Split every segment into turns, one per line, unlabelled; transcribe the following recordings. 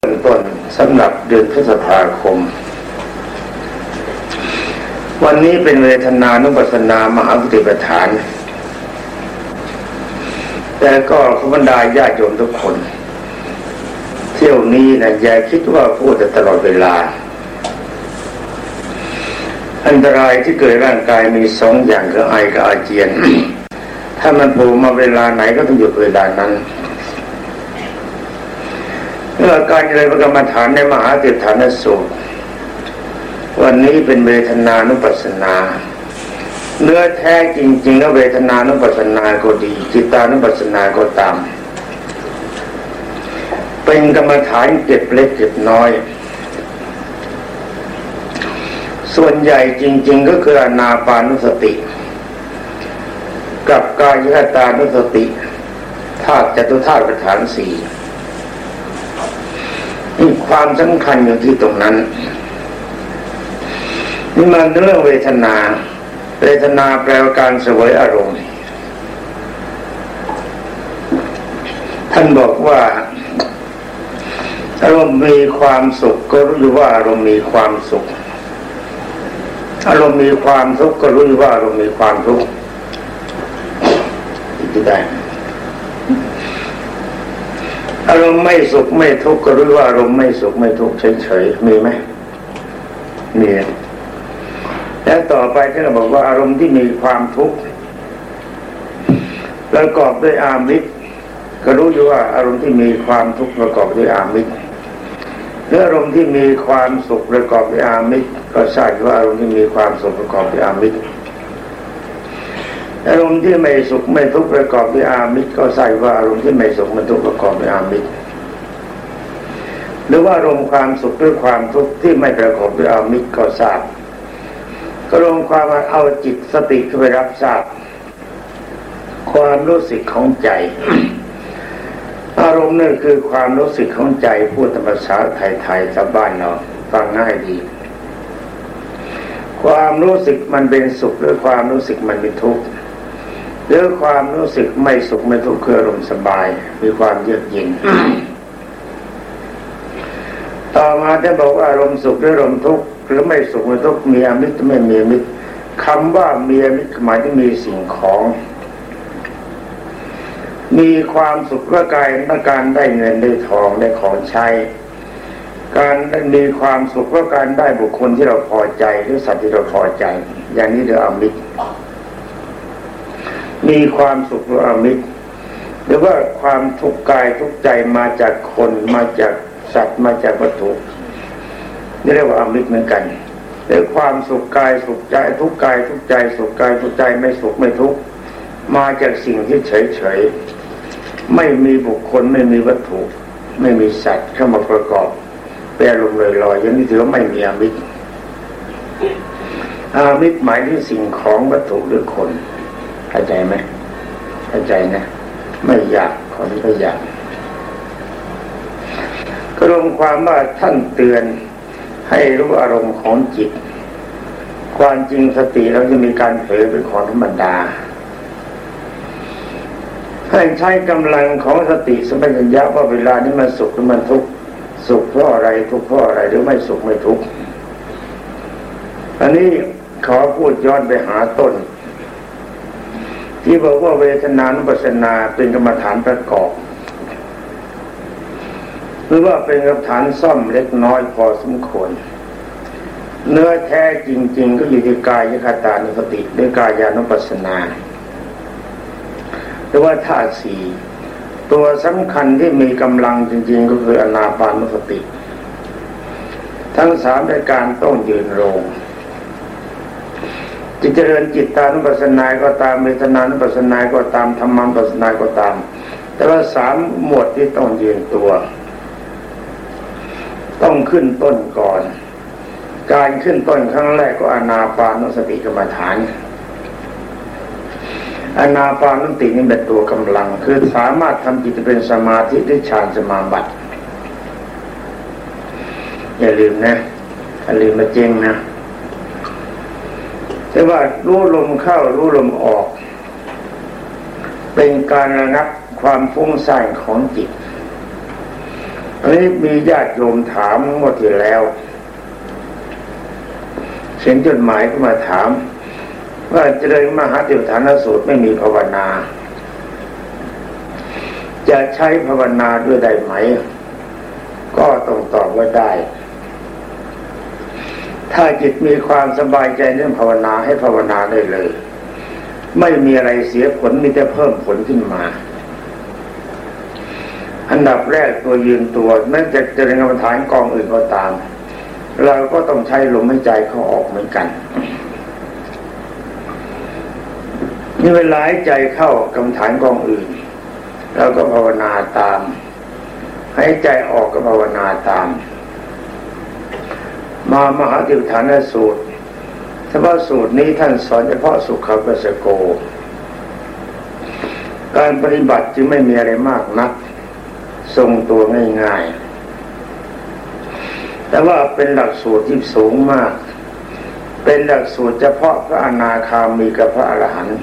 เริ่มต้นสำหรับเดือนพฤษภาคม วันนี้เป็นเวทนานุปัสสนามหาปฏิปทาน แต่ก็ขบรรดาญาติโยมทุกคน เที่ยวนี้นะอย่าคิดว่าพูดตลอดเวลา อันตรายที่เกิดร่างกายมีสองอย่างคือไอกับอาเจียน ถ้ามันโผล่มาเวลาไหนก็ต้องหยุดเวลานั้น เมื่อการเจริญกรรมฐานในมหาติฐานสูตรวันนี้เป็นเวทนานุปัสสนาเนื้อแท้จริงๆก็เวทนานุปัสสนาก็ดีจิตานุปัสสนาก็ตาม เป็นกรรมฐานเก็บเล็กเก็บน้อย ส่วนใหญ่จริง ๆ ก็คืออนาปานุสติ กับกายคตานุสติธาตุจตุธาตุประฐานสี่ มีความสำคัญอยู่ที่ตรงนั้นนี่มันเรื่องเวทนา เวทนาแปลว่าการเสวยอารมณ์ ท่านบอกว่าอารมณ์มีความสุขก็รู้ว่าอารมณ์มีความสุข อารมณ์มีความทุกข์ก็รู้ว่าอารมณ์มีความทุกข์ที่ได้ อารมณ์ไม่สุขไม่ทุกข์ก็รู้ว่าอารมณ์ไม่สุขไม่ทุกข์เฉยๆมีไหมมีแล้วต่อไปท่านบอกว่าอารมณ์ที่มีความทุกข์ประกอบด้วยอามิตรก็รู้อยู่ว่าอารมณ์ที่มีความทุกข์ประกอบด้วยอามิตรเมื่ออารมณ์ที่มีความสุขประกอบด้วยอามิตรก็ทราบว่าอารมณ์ที่มีความสุขประกอบด้วยอามิตร อารมณ์ที่ไม่สุขไม่ทุกข์ประกอบด้วยอามิตรก็ใส่ว่าอารมณ์ที่ไม่สุขไม่ทุกข์ประกอบด้วยอามิตรหรือว่าอารมณ์ความสุขหรือความทุกข์ที่ไม่ประกอบด้วยอามิตรก็ทราบก็รวมความเอาจิตสติเข้าไปรับทราบ ความรู้สึกของใจ อารมณ์นั่นคือความรู้สึกของใจพูดธรรมชาติไทยๆชาวบ้านเราฟังง่ายดี ความรู้สึกมันเป็นสุขหรือความรู้สึกมันเป็นทุกข์ หรือความรู้สึกไม่สุขไม่ทุกข์คืออารมณ์สบาย มีความเยือกเย็นต่อมาท่านบอกว่าอารมณ์สุขหรืออารมณ์ทุกข์หรือไม่สุขไม่ทุกข์มีอมิตรไม่มีอมิตรคำว่ามีอมิตรหมายถึงมีสิ่งของ มีความสุขก็กายในการได้เงินได้ทองได้ของใช้การมีความสุขก็การได้บุคคลที่เราพอใจหรือสัตว์ที่เราพอใจ อย่างนี้เรียกอมิตร มีความสุขหรืออมิตร หรือว่าความทุกข์กายทุกใจมาจากคนมาจากสัตว์มาจากวัตถุนี่เรียกว่าอมิตรเหมือนกันหรือความสุขกายสุขใจทุกกายทุกใจสุขกายทุกใจไม่สุขไม่ทุกข์มาจากสิ่งที่เฉยเฉยไม่มีบุคคลไม่มีวัตถุ ไม่มีสัตว์เข้ามาประกอบแปรลมลอยๆอย่างนี้ถือว่าไม่มีอมิตรอามิตรหมายถึงสิ่งของวัตถุหรือคน เข้าใจไหมเข้าใจนะ ไม่อยากขอที่ก็อยากก็รวมความว่าท่านเตือนให้รู้อารมณ์ของจิต ความจริงสติเราจะมีการเผยเป็นของธรรมดาให้ใช้กำลังของสติสมัญญาว่าเวลานี้มันสุขหรือมันทุกข์สุขเพราะอะไรทุกข์เพราะอะไรหรือไม่สุขไม่ทุกข์อันนี้ขอพูดย้อนไปหาต้น ที่บอกว่าเวทนานุปัสสนาเป็นกรรมฐานประกอบ หรือว่าเป็นกรรมฐานซ่อมเล็กน้อยพอสมควรเนื้อแท้จริง ๆ ก็อยู่ที่กายยคตานุสติด้วยกายานุปัสสนาหรือว่าธาตุสี่ตัวสำคัญที่มีกำลังจริง ๆ ก็คืออนาปานุสติ ทั้งสามในการต้องยืนโรง จิตเจริญจิตตานุปัสสนาก็ตามเมตนานุปัสสนาก็ตามธรรมานุปัสสนาก็ตาม แต่ว่าสามหมวดที่ต้องยืนตัว ต้องขึ้นต้นก่อน การขึ้นต้นครั้งแรกก็อนาปานุสติกรรมฐานอนาปานุสตินี่เป็นตัวกำลัง คือสามารถทำจิตเป็นสมาธิด้วยฌานสมาบัติอย่าลืมนะอย่าลืมมาเจงนะ แต่ว่ารู้ลมเข้ารู้ลมออก เป็นการระงับความฟุ้งซ่านของจิตอันนี้มีญาติโยมถามเมื่อที่แล้วเขียนจดหมายเข้ามาถาม ว่าเจริญมหาเถรฐานสูตรไม่มีภาวนา จะใช้ภาวนาด้วยได้ไหม ก็ต้องตอบว่าได้ ถ้าจิตมีความสบายใจเรื่องภาวนาให้ภาวนาได้เลย ไม่มีอะไรเสียผลมีแต่เพิ่มผลขึ้นมา อันดับแรกตัวยืนตัวแม้จะเจริญกรรมฐานกองอื่นก็ตาม เราก็ต้องใช้ลมหายใจเข้าออกเหมือนกันนี่เวลาใจเข้ากรรมฐานกองอื่นเราก็ภาวนาตาม ใหายใจออกก็ภาวนาตามามหาติฐานสูตรเฉพาะสูตรนี้ท่านสอนเฉพาะสุขปัสโก การปฏิบัติจึงไม่มีอะไรมากนัก ทรงตัวง่ายๆ แต่ว่าเป็นหลักสูตรที่สูงมาก เป็นหลักสูตรเฉพาะพระอนาคามีกับพระอรหันต์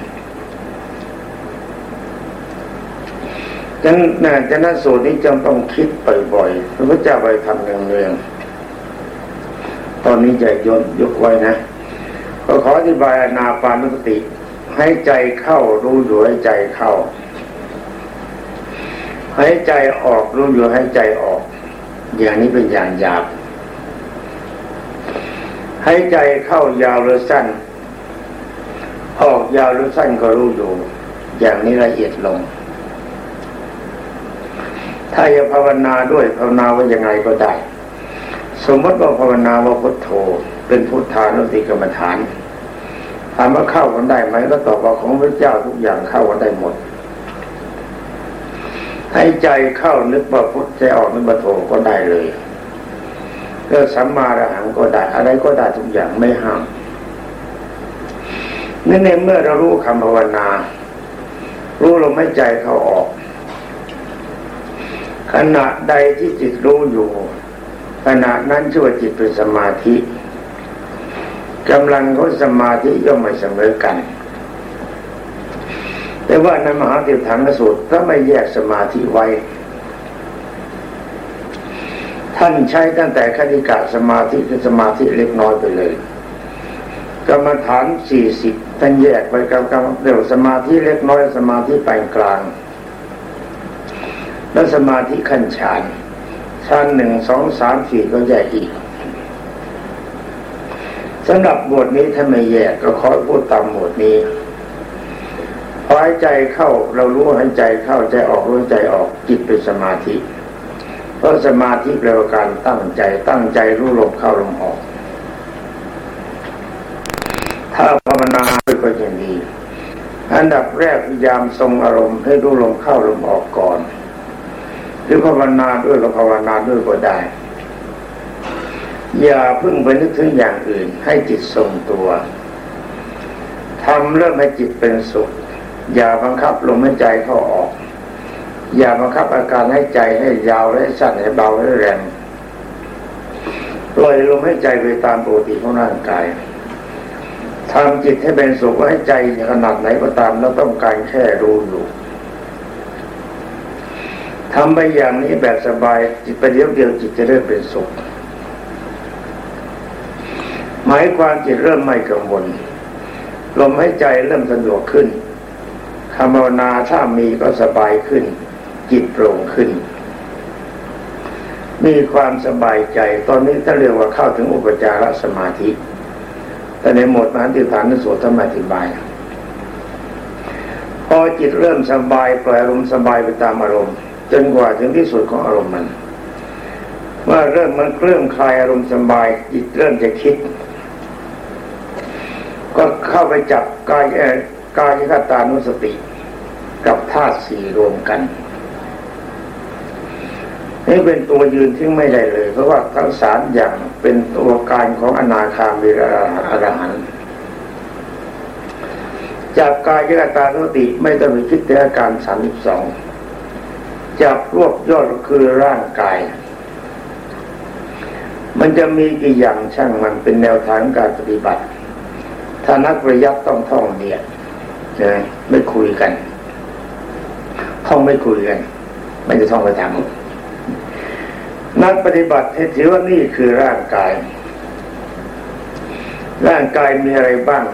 ฉะนั้นจะนั้นสูตรนี้จำต้องคิดบ่อยๆพระพุทธเจ้าไปทำเนืองๆ ตอนนี้จะยนยกไว้นะ ก็ขออธิบายอนาปานุสติ ให้ใจเข้ารู้อยู่ให้ใจเข้า ให้ใจออกรู้อยู่ให้ใจออก อย่างนี้เป็นอย่างหยาบให้ใจเข้ายาวหรือสั้น ออกยาวหรือสั้นก็รู้อยู่ อย่างนี้ละเอียดลง ถ้าจะภาวนาด้วยภาวนาว่ายังไงก็ได้ สมมติว่าภาวนาว่าพุทโธเป็นพุทธานุติกรรมฐานถามว่าเข้ากันได้ไหมก็ตอบว่าของพระเจ้าทุกอย่างเข้ากันได้หมดให้ใจเข้านึกว่าพุทธใจออกนึกว่าโธก็ได้เลยก็สัมมาระหังก็ได้ อะไรก็ได้ทุกอย่างไม่ห้ามนี่ในเมื่อเรารู้คำภาวนา รู้ลมหายใจเข้าออก ขณะใดที่จิตรู้อยู่ ขณะนั้นชื่วจิตเป็นสมาธิกำลังของสมาธิย่อมไม่เสมอกัน แต่ว่าในมหาเถรฐานสูตรถ้าไม่แยกสมาธิไว้ ท่านใช้ตั้งแต่คณิกะสมาธิคือสมาธิเล็กน้อยไปเลยกรรมฐานสี่สิบท่านแยกไปกับกรรมเดี๋ยวสมาธิเล็กน้อยสมาธิปานกลาง แล้วสมาธิขั้นฌาน ชั้นหนึ่งสองสามสี่ก็แยกอีกสำหรับบทนี้ถ้าไม่แยกก็ขอพูดตามบทนี้หายใจเข้าเรารู้หายใจเข้าใจออกรู้ใจออกจิตเป็นสมาธิ เพราะสมาธิแปลว่าการตั้งใจตั้งใจรู้ลมเข้าลมออก ถ้าภาวนาด้วยก็อย่างนี้อันดับแรกพยายามทรงอารมณ์ให้รู้ลมเข้าลมออกก่อน หรือภาวนาด้วยก็ภาวนาด้วยก็ได้ อย่าพึ่งไปนึกถึงอย่างอื่น ให้จิตทรงตัวทำเริ่มให้จิตเป็นสุข อย่าบังคับลมหายใจเข้าออก อย่าบังคับอาการให้ใจให้ยาวให้สั้นให้เบาให้แรงปล่อยลมให้ใจไปตามปกติของร่างกายทำจิตให้เป็นสุขให้ใจขนาดไหนก็ตามเราต้องการแค่รู้อยู่ ทำไปอย่างนี้แบบสบายจิตประเดี๋ยวเดียวจิตจะเริ่มเป็นสุขหมายความจิตเริ่มไม่กังวลลมหายใจเริ่มสะดวกขึ้นคำภาวนาถ้ามีก็สบายขึ้น จิตโปร่งขึ้น มีความสบายใจ ตอนนี้ถ้าเรียกว่าเข้าถึงอุปจารสมาธิ แต่ในหมดมหาติฐานนสวดธรรมอธิบาย พอจิตเริ่มสบายปล่อยอารมณ์สบายไปตามอารมณ์ จนกว่าถึงที่สุดของอารมณ์มัน เมื่อเริ่มมันเริ่มคลายอารมณ์สบายจิตเริ่มจะคิด ก็เข้าไปจับกายกายคตานุสติ กับธาตุสี่รวมกันนี่เป็นตัวยืนที่ไม่ได้เลย เพราะว่าทั้งสามอย่างเป็นตัวการของอนาคามีอรหันต์จากกายคตานุสติไม่ต้องไปคิดแต่อาการสามสิบสอง จับรวบยอดคือร่างกาย มันจะมีกี่อย่างช่างมันเป็นแนวทางการปฏิบัติ ถ้านักประยับต้องท่องเนี่ยนะไม่คุยกันท่องไม่คุยกันไม่จะท่องไปทำนักปฏิบัติให้ถือว่านี่คือร่างกาย ร่างกายมีอะไรบ้าง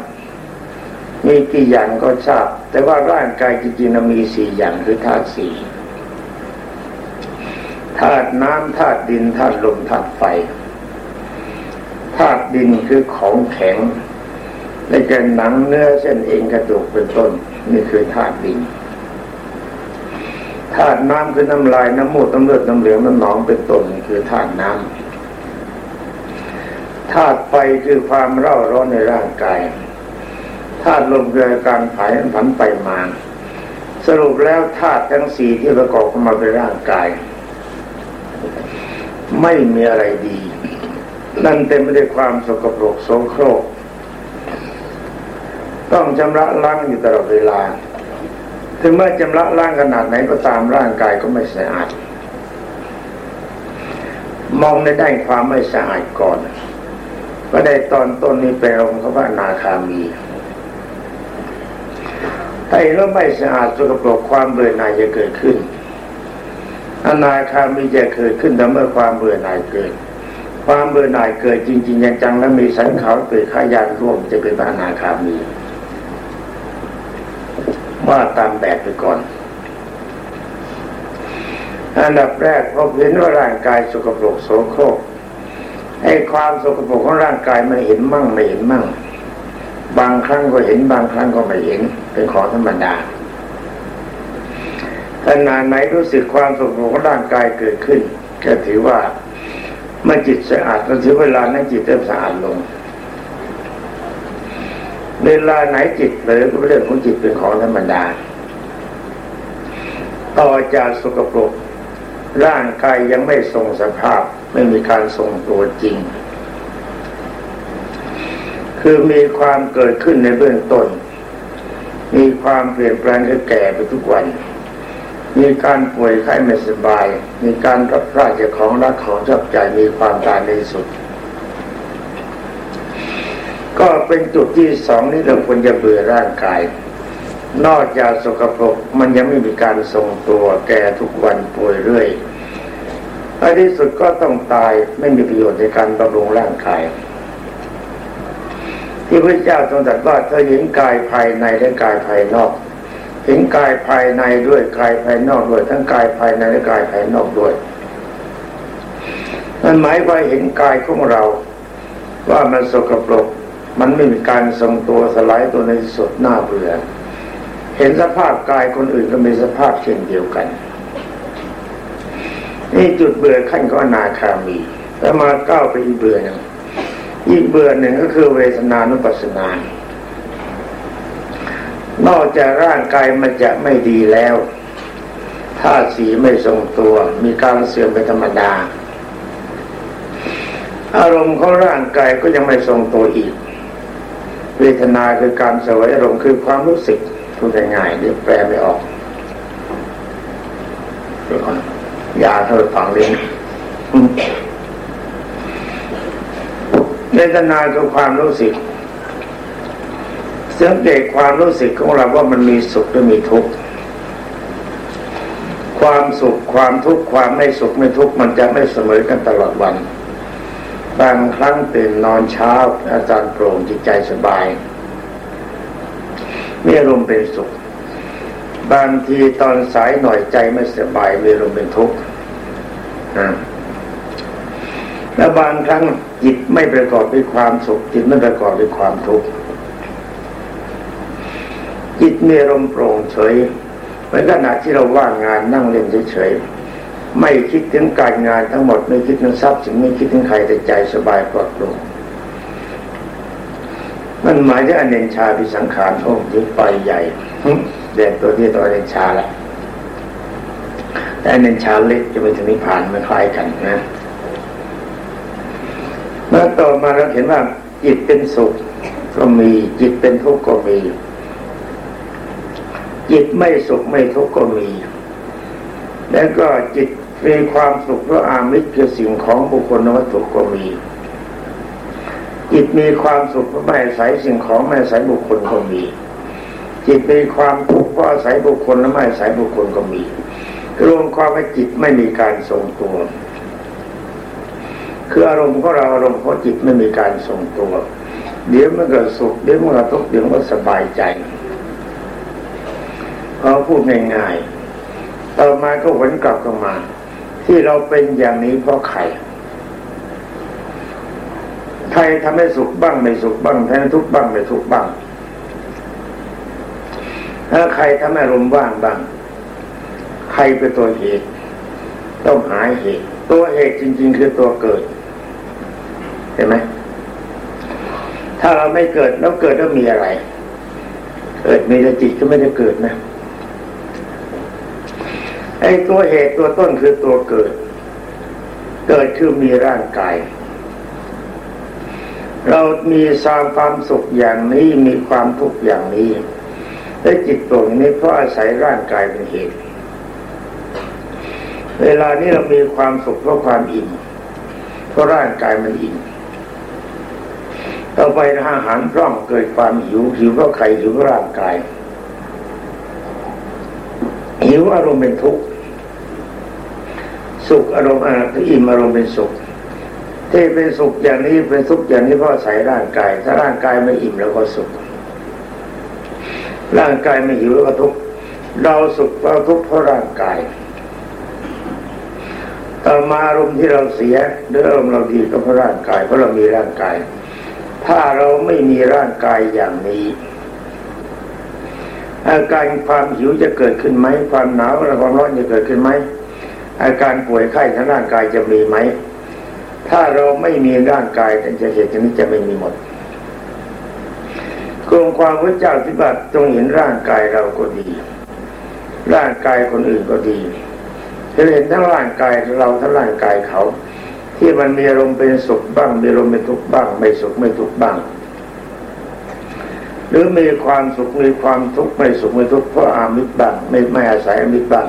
มีกี่อย่างก็ทราบ แต่ว่าร่างกายจริงๆมีสี่อย่างคือธาตุสี่ ธาตุน้ำธาตุดินธาตุลมธาตุไฟธาตุดินคือของแข็งในแก่หนังเนื้อเส้นเอ็นกระดูกเป็นต้นนี่คือธาตุดินธาตุน้ำคือน้ำลายน้ำมูดน้ำเลือดน้ำเหลืองน้ำหนองเป็นต้นนี่คือธาตุน้ำธาตุไฟคือความเร่าร้อนในร่างกายธาตุลมคือการผายผันไปมาสรุปแล้วธาตุทั้งสี่ที่ประกอบขึ้นมาเป็นร่างกาย ไม่มีอะไรดี นั่นเต็มไปด้วยความสกปรกโสโครก ต้องชำระล้างอยู่ตลอดเวลา ถึงแม้จำละล้างขนาดไหนก็ตามร่างกายก็ไม่สะอาด มองในด้านความไม่สะอาดก่อนก็ได้ตอนต้นนี้เป็นองค์พระนาคามีถ้าเห็นว่าไม่สะอาดสกปรกความเบื่อหน่ายจะเกิดขึ้น อนาคามีจะเกิดขึ้นแต่เมื่อความเบื่อหน่ายเกิด ความเบื่อหน่ายเกิดจริงๆจังๆแล้วมีสันเขาเกิดขายานร่วมจะเป็นอนาคามีว่าตามแบบไปก่อน อันดับแรกพบเห็นว่าร่างกายสกปรกโสโครกไอ้ความสกปรกของร่างกายมันเห็นมั่งไม่เห็นมั่ง บางครั้งก็เห็นบางครั้งก็ไม่เห็นเป็นของธรรมดา ขนาดไหนรู้สึกความสกปรกของร่างกายเกิดขึ้น ก็ถือว่าเมื่อจิตสะอาดก็ถือเวลานั้นจิตเริ่มสะอาดลง เวลาไหนจิตเลยก็เรื่องของจิตเป็นของธรรมดา ต่อจากสกปรกร่างกายยังไม่ทรงสภาพไม่มีการทรงตัวจริง คือมีความเกิดขึ้นในเบื้องต้น มีความเปลี่ยนแปลงคือแก่ไปทุกวัน มีการป่วยไข้ไม่สบาย มีการรับราชของรักของชอบใจมีความตายในสุด ก็เป็นจุดที่สองนี้เราควรจะเบื่อร่างกาย นอกจากสกปรกมันยังไม่มีการทรงตัวแก่ทุกวันป่วยเรื่อยในที่สุดก็ต้องตายไม่มีประโยชน์ในการบำรุงร่างกายที่พระเจ้าทรงตรัสว่าเธอเห็นกายภายในและกายภายนอก เห็นกายภายในด้วยกายภายนอกด้วย ทั้งกายภายในและกายภายนอกด้วยมันหมายว่าเห็นกายของเรา ว่ามันสกปรกมันไม่มีการทรงตัวสลายตัวในสุดหน้าเบื่อเห็นสภาพกายคนอื่นก็มีสภาพเช่นเดียวกัน นี่จุดเบื่อขั้นก็นาคามีแล้วมาก้าวไปอีกเบื่อหนึ่งอีกเบื่อหนึ่งก็คือเวทนานุปัสสนา นอกจากร่างกายมันจะไม่ดีแล้วธาตุสีไม่ทรงตัว มีการเสื่อมเป็นธรรมดา อารมณ์ของร่างกายก็ยังไม่ทรงตัวอีก เวทนาคือการสวยอารมณ์คือความรู้สึกพูดง่ายๆเดี๋ยวแปลไม่ออกเดี๋ยวก่อนยาเธอฟังเลยเวทนาคือความรู้สึก สังเกตความรู้สึกของเราว่ามันมีสุขหรือมีทุกข์ความสุขความทุกข์ความไม่สุขไม่ทุกข์มันจะไม่เสมอกันตลอดวัน บางครั้งตื่นนอนเช้า อาจารย์โปร่งจิตใจสบายมีอารมณ์เป็นสุข บางทีตอนสายหน่อยใจไม่สบายมีอารมณ์เป็นทุกข์แล้วบางครั้งจิตไม่ประกอบด้วยความสุขจิตไม่ประกอบด้วยความทุกข์ จิตมีอารมโปร่งเฉยเหมือนขณะที่เราว่างงานนั่งเล่นเฉยๆไม่คิดถึงการงานทั้งหมดไม่คิดถึงทรัพย์สินไม่คิดถึงใครแต่ใจสบายปลอดโปร่งมันหมายถึงอเนนชาพิสังขารโอ้ยึงไปใหญ่เด่นตัวที่ตัวอเนนชาละแต่อเนนชาเล็กจะไปถึงนิพพานมันคล้ายกันนะเมื่อต่อมาเราเห็นว่าจิตเป็นสุขก็มีจิตเป็นทุกข์ก็มี จิตไม่สุขไม่ทุกข์ก็มี แล้วก็จิตมีความสุขเพราะอามิตรคือสิ่งของบุคคลนวัตถุก็มี จิตมีความสุขเพราะไม่อาศัยสิ่งของไม่อาศัยบุคคลก็มี จิตมีความทุกข์เพราะอาศัยบุคคลและไม่อาศัยบุคคลก็มีรวมความว่าจิตไม่มีการทรงตัว คืออารมณ์ของเราอารมณ์ของจิตไม่มีการทรงตัว เดี๋ยวมันก็สุขเดี๋ยวมันก็ทุกข์เดี๋ยวมันก็สบายใจ เขาพูดง่ายๆต่อมาก็วนกลับกันมา ที่เราเป็นอย่างนี้เพราะใครใครทำให้สุขบ้างไม่สุขบ้างแทนทุกบ้างไม่ทุกบ้างถ้าใครทำให้ลมว่างบ้าง ใครเป็นตัวเหตุต้องหาเหตุ ตัวเหตุจริง ๆ คือตัวเกิด เห็นไหมถ้าเราไม่เกิดแล้วเกิดแล้วมีอะไร เกิดมีแต่จิตก็ไม่ได้เกิดนะ ไอ้ตัวเหตุตัวต้นคือตัวเกิด เกิดคือมีร่างกาย เรามีสร้างความสุขอย่างนี้มีความทุกข์อย่างนี้และจิตตรงนี้เพราะอาศัยร่างกายเป็นเหตุ เวลานี้เรามีความสุขเพราะความอิ่มเพราะร่างกายมันอิ่มต่อไปอาหารร่องเกิดความหิวหิวเพราะใครหิวร่างกาย หิวอารมณ์เป็นทุกข์สุขอารมณ์อาอิ่มอารมณ์เป็นสุขที่เป็นสุขอย่างนี้เป็นสุขอย่างนี้เพราะใส่ร่างกาย ถ้าร่างกายไม่อิ่มแล้วก็สุข ร่างกายไม่หิวแล้วก็ทุกข์เราสุขเราทุกข์เพราะร่างกายต่อมาอารมณ์ที่เราเสียหรืออารมณ์เราดีก็เพราะร่างกายเพราะเรามีร่างกาย ถ้าเราไม่มีร่างกายอย่างนี้ อาการความหิวจะเกิดขึ้นไหมความหนาวและความร้อนจะเกิดขึ้นไหมอาการป่วยไข้ทางร่างกายจะมีไหม ถ้าเราไม่มีร่างกายจะเหตุนี้จะไม่มีหมดกรงความพระเจ้าที่บัตตรงเห็นร่างกายเราก็ดี ร่างกายคนอื่นก็ดีจะเห็นทั้งร่างกายเราทั้งร่างกายเขา ที่มันมีอารมณ์เป็นสุขบ้าง มีอารมณ์เป็นทุกข์บ้าง ไม่สุขไม่ทุกข์บ้าง หรือมีความสุขมีความทุกข์ไม่สุขไม่ทุกข์เพราะอามิตรบ้างไม่ไม่อาศัยอามิตรบ้าง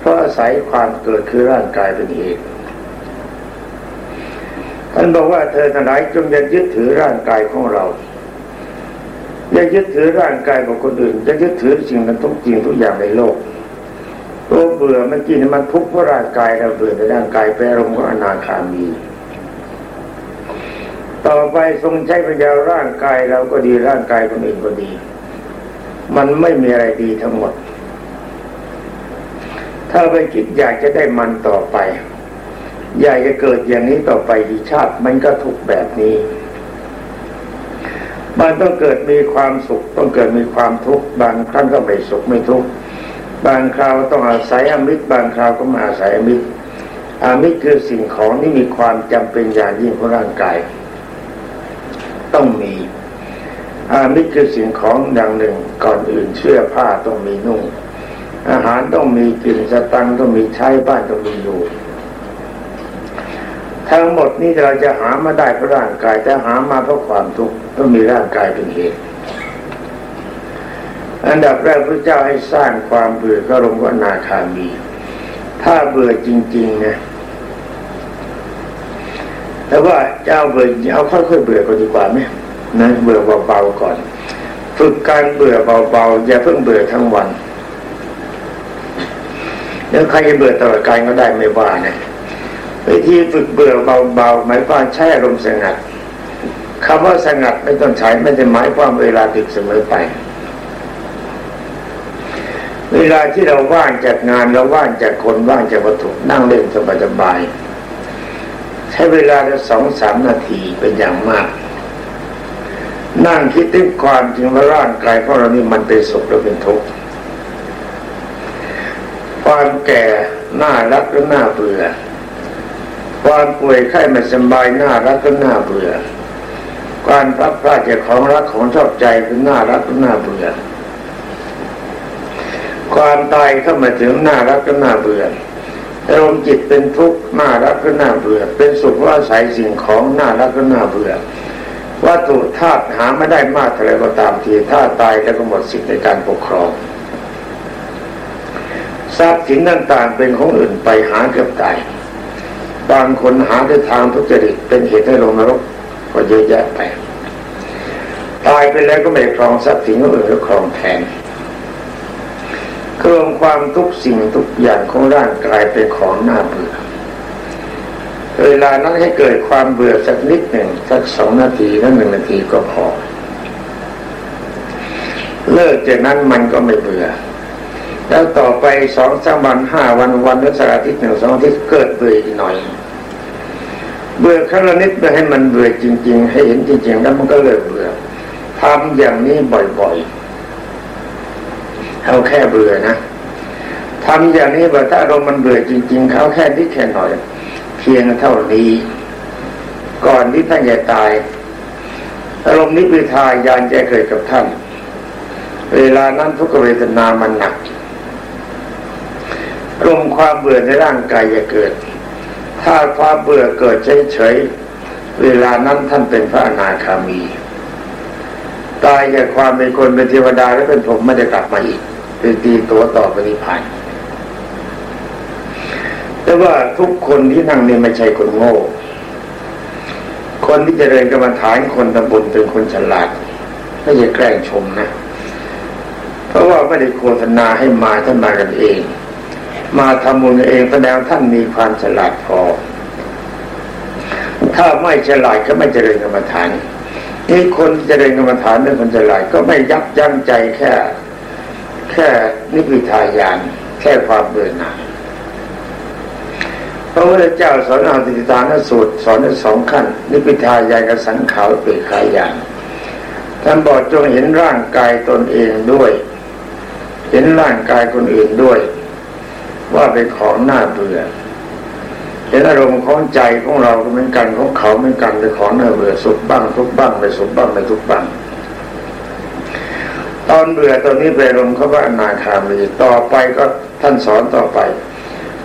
เพราะอาศัยความเกิดคือร่างกายเป็นเหตุท่านบอกว่าเธอทั้งหลายจงอย่ายึดถือร่างกายของเราอย่ายึดถือร่างกายของคนอื่นอย่ายึดถือสิ่งนั้นทุกจริงทุกอย่างในโลกตัวเบื่อเมื่อกี้นี่มันทุกข์เพราะร่างกายเราเบื่อในร่างกายแปรลงก็อนาคามี ต่อไปทรงใช้ปัญญาร่างกายเราก็ดีร่างกายคนอื่นก็ดี มันไม่มีอะไรดีทั้งหมด ถ้าไปคิดอยากจะได้มันต่อไป อยากจะเกิดอย่างนี้ต่อไปดีชาติ มันก็ทุกแบบนี้ มันต้องเกิดมีความสุข ต้องเกิดมีความทุกข์บางครั้งก็ไม่สุขไม่ทุกข์บางคราวต้องอาศัยอมิตร บางคราวก็มาอาศัยอมิตรอามิตรคือสิ่งของที่มีความจำเป็นอย่างยิ่งของร่างกาย ต้องมีอามิตรคือสิ่งของอย่างหนึ่งก่อนอื่นเสื้อผ้าต้องมีนุ่ง อาหารต้องมีกินสตังต้องมีใช้บ้านต้องมีอยู่ทั้งหมดนี้เราจะหามาได้เพราะร่างกายแต่หามาเพราะความทุกข์ต้องมีร่างกายเป็นเหตุอันดับแรกพระเจ้าให้สร้างความเบื่อก็ลงว่านาคามี ถ้าเบื่อจริงๆนะ แต่ว่าเจ้าเบื่อเอาค่อยๆเบื่อก็ดีกว่าไหมนะเบื่อเบาๆก่อน ฝึกการเบื่อเบาๆอย่าเพิ่งเบื่อทั้งวันแล้วใครจะเบื่อตลอดกาลก็ได้ไม่ว่านะวิธีฝึกเบื่อเบาๆหมายความใช้อารมณ์สงัดคำว่าสงัดไม่ต้องใช้ไม่ได้หมายความเวลาติดเสมอไป เวลาที่เราว่างจากงานเราว่างจากคนว่างจากวัตถุนั่งเล่นสบายๆ ใช้เวลาแค่สองสามนาทีเป็นอย่างมาก นั่งคิดถึงความจริงว่าร่างกายของเรานี่มันเป็นสุขหรือเป็นทุกข์ความแก่น่ารักหรือน่าเบื่อ ความป่วยไข้ไม่สบายน่ารักหรือน่าเบื่อการพลัดพลาดจากของรักของชอบใจคือน่ารักหรือน่าเบื่อความตายเข้ามาถึงน่ารักก็น่าเบื่อ อารมณ์จิตเป็นทุกข์น่ารักก็น่าเบื่อ เป็นสุขว่าใส่สิ่งของน่ารักก็น่าเบื่อวัตถุธาตุหาไม่ได้มากเท่าไรก็ตามทีถ้าตายแล้วก็หมดสิทธิในการปกครองทรัพย์สินต่างๆเป็นของอื่นไปหาเกือบตายบางคนหาด้วยทางทุจริตเป็นเหตุให้ลงนรกก็เยอะแยะไปตายไปแล้วก็ไม่ครองทรัพย์สินของอื่นก็ครองแทน รื่องความทุกสิ่งทุกอย่างของร่างกายเป็นของน่าเบื่อ เวลานั้นให้เกิดความเบื่อสักนิดหนึ่งสักสองนาทีนั่นหนึ่งนาทีก็พอ เลิกจากนั้นมันก็ไม่เบื่อ แล้วต่อไปสองสามวันห้าวันวันหรือสักอาทิตย์หนึ่งสองอาทิตย์เกิดเบื่ออีกหน่อย เบื่อครั้งละนิดไปให้มันเบื่อจริง ๆ ให้เห็นจริง ๆ แล้วมันก็เลิกเบื่อทำอย่างนี้บ่อยๆ เอาแค่เบื่อนะทำอย่างนี้ว่าถ้าอารมณ์มันเบื่อจริง ๆ เขาแค่นิดแค่หน่อย เพียงเท่านี้ ก่อนที่ท่านจะตาย อารมณ์นิพพิทายานจะเกิดกับท่าน เวลานั้นทุกเวทนามันหนักอารมณ์ความเบื่อในร่างกายจะเกิด ถ้าความเบื่อเกิดเฉยๆเวลานั้นท่านเป็นพระอนาคามี ตายจากความเป็นคนเป็นเทวดาและเป็นผมไม่ได้กลับมาอีกเป็นตีตัวต่อปฏิพันธ์แต่ว่าทุกคนที่นั่งนี่ไม่ใช่คนโง่ คนที่จะเริญกรรมฐานคนตำบลเป็นคนฉลาดไม่ใช่แกล้งชมนะ เพราะว่าไม่ได้โฆษณาให้มาท่านมากันเอง มาทำบุญเองแสดงท่านมีความฉลาดพอ ถ้าไม่ฉลาดก็ไม่เจริญกรรมฐาน นี่คนเจริญกรรมฐานเป็นคนฉลาดก็ไม่ยับยั้งใจแค่ แค่นิพพิทายานแค่ความเบื่อหน่ายพระพุทธเจ้าสอนอาติตานสูตรสอนสองขั้น นิพพิทายานกับสังขารเปรขายานท่านบอกจงเห็นร่างกายตนเองด้วย เห็นร่างกายคนอื่นด้วย ว่าเป็นของน่าเบื่อ เห็นอารมณ์ของใจของเราเหมือนกันของเขาเหมือนกันเป็นของน่าเบื่อสุขบ้างทุกบ้างไม่สุขบ้างไม่ทุกบ้าง ตอนเบื่อตอนนี้ไปลมเขาว่านาคามีต่อไปก็ท่านสอนต่อไป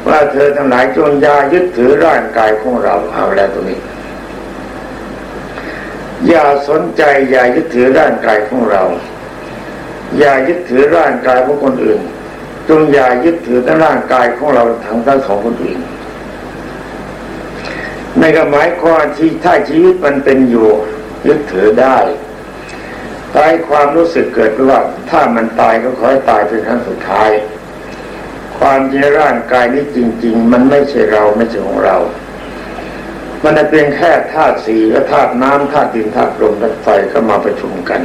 ว่าเธอทั้งหลายจงยายึดถือร่างกายของเราเอาแล้วตรงนี้ อย่าสนใจอย่ายึดถือร่างกายของเรา อย่ายึดถือร่างกายของคนอื่นจงอย่ายึดถือทั้งร่างกายของเราทั้งทั้งของคนอื่น ในกหมายความที่ถ้าชีวิตมันเป็นอยู่ยึดถือได้ตายความรู้สึกเกิดว่า ถ้ามันตายก็ขอให้ตายเป็นครั้งสุดท้าย ความจริงร่างกายนี้จริง ๆ มันไม่ใช่เราไม่ใช่ของเรา มันเป็นแค่ธาตุสีและธาตุน้ำธาตุดินธาตุลมธาตุไฟก็มาประชุมกัน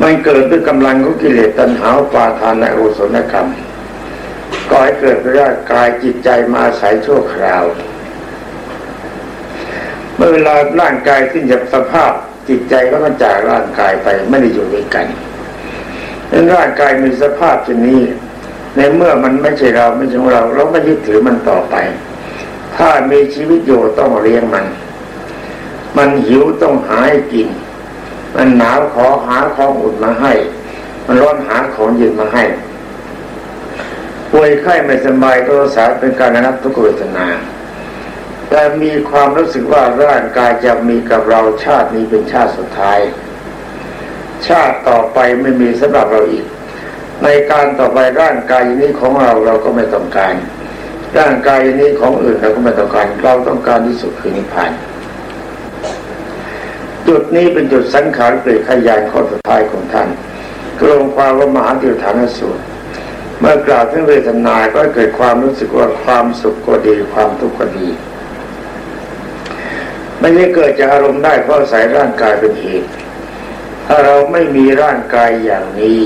มันเกิดด้วยกำลังของกิเลสตัณหาปาทานในอกุศลกรรม ก่อให้เกิดร่างกายจิตใจมาอาศัยชั่วคราว เมื่อเวลาร่างกายขึ้นจากสภาพจิตใจก็ต้องจากร่างกายไปไม่ได้อยู่ด้วยกันนั้นร่างกายมีสภาพเช่นนี้ ในเมื่อมันไม่ใช่เราไม่ใช่ของเรา เราไม่ยึดถือมันต่อไป ถ้ามีชีวิตอยู่ต้องเลี้ยงมัน มันหิวต้องหาให้กิน มันหนาวขอหาของอุ่นมาให้ มันร้อนหาของเย็นมาให้ ป่วยไข้ไม่สบายก็รักษาเป็นการนับทุกเวทนา แต่มีความรู้สึกว่าร่างกายจะมีกับเราชาตินี้เป็นชาติสุดท้าย ชาติต่อไปไม่มีสำหรับเราอีก ในการต่อไปร่างกายนี้ของเราเราก็ไม่ต้องการ ร่างกายนี้ของอื่นเราก็ไม่ต้องการ เราต้องการที่สุดคือนิพพานจุดนี้เป็นจุดสังขารเปรตขยายข้อสุดท้ายของท่านกลงความว่ามหาติฐานสูตร เมื่อกล่าวถึงเวทนา ก็เกิดความรู้สึกว่าความสุขก็ดีความทุกข์ก็ดี ไม่ได้เกิดจากอารมณ์ได้เพราะสายร่างกายเป็นเหตุ ถ้าเราไม่มีร่างกายอย่างนี้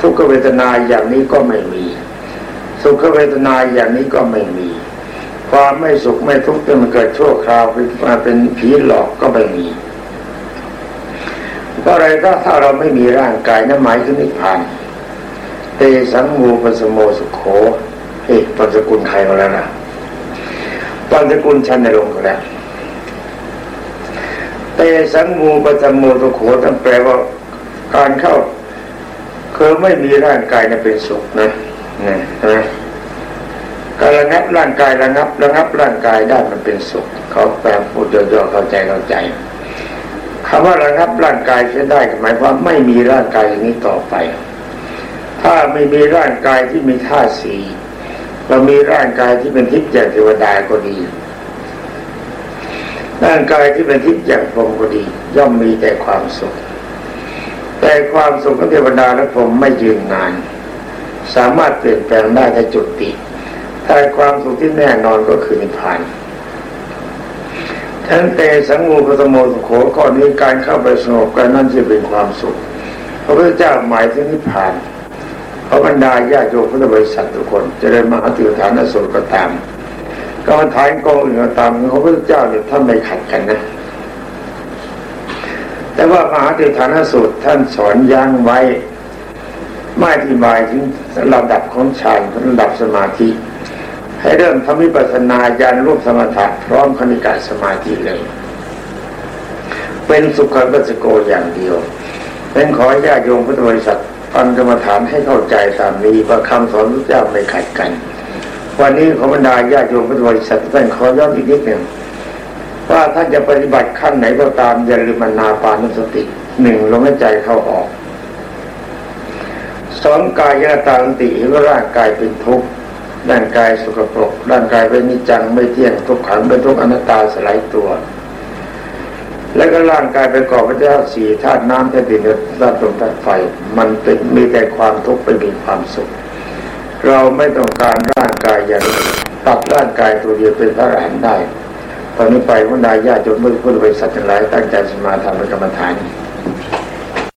ทุกขเวทนาอย่างนี้ก็ไม่มี สุขเวทนาอย่างนี้ก็ไม่มี ความไม่สุขไม่ทุกข์ที่มันเกิดชั่วคราวมาเป็นผีหลอกก็ไม่มีเพราะอะไรก็ถ้าเราไม่มีร่างกายนั่นหมายถึงนิพพานเเตสังมูปสโมสุขโขเอกปัจจกุลใครมาแล้วนะปัจจกุลชันในลงแล้วเตสังมูปจโมตุโขตั้งแปลว่าการเข้าคือไม่มีร่างกายนะเป็นสุขนะนะนะการระงับร่างกายระงับระงับร่างกายได้มันเป็นสุข เขาแปลพูดย่อๆเข้าใจเข้าใจคำว่าระงับร่างกายจะได้หมายความไม่มีร่างกายอย่างนี้ต่อไป ถ้าไม่มีร่างกายที่มีท่าสีเรามีร่างกายที่เป็นทิพย์อย่างเทวดาก็ดี ร่างกายที่เป็นทิพย์อย่างพรหมก็ดี ย่อมมีแต่ความสุข แต่ความสุขของเทวดาและพรหมไม่ยืนนาน สามารถเปลี่ยนแปลงได้ถ้าจุดติแต่ความสุขที่แน่นอนก็คือนิพพานทั้งเตสังมูปสมโมสุโขก่อนนี้การเข้าไปสงบกันนั่นจะเป็นความสุขพระพุทธเจ้าหมายถึงนิพพาน ระบรรดาญาโยมพุทธบริษัททุกคนจะได้มาติฐานสุขก็ตามกรรมฐานกองอื่นก็ตามพระพุทธเจ้าเนี่ยท่านไม่ขัดกันนะ แต่ว่ามหาติฐานสูตรท่านสอนยั้งไว้ไม่อธิบายถึงระดับของฌานระดับสมาธิ ให้เริ่มทำวิปัสสนาญาณรูปสมถะพร้อมคณิกาสมาธิเลย เป็นสุขปัสโกอย่างเดียวเป็นขอญาโยมพุทธบริษัท ฟังกรรมฐานให้เข้าใจตามนี้ว่าคำสอนพระเจ้าไม่ขัดกัน วันนี้ขอบรรดาญาติโยมพุทธบริษัทท่านขอย้อนอีกนิดหนึ่งว่าท่านจะปฏิบัติขั้นไหนก็ตามอย่าลืมมนาปานุสติหนึ่งลมหายใจเข้าออกสองกายยตาติว่าร่างกายเป็นทุกข์ร่างกายสกปรกร่างกายเป็นนิจังไม่เที่ยงทุกขังเป็นทุกอนัตตาสลายตัว แล้วก็ร่างกายประกอบไปด้วยสี่ธาตุน้ำธาตุดินธาตุลมธาตุไฟ มันเป็นมีแต่ความทุกข์เป็นมีความสุข เราไม่ต้องการร่างกายอย่างตัดร่างกายตัวเดียวเป็นพระอรหันต์ได้ ตอนนี้ไปวันใดญาติโยมเมื่อพุทธบริษัททั้งหลายตั้งใจสมาธิกรรมฐาน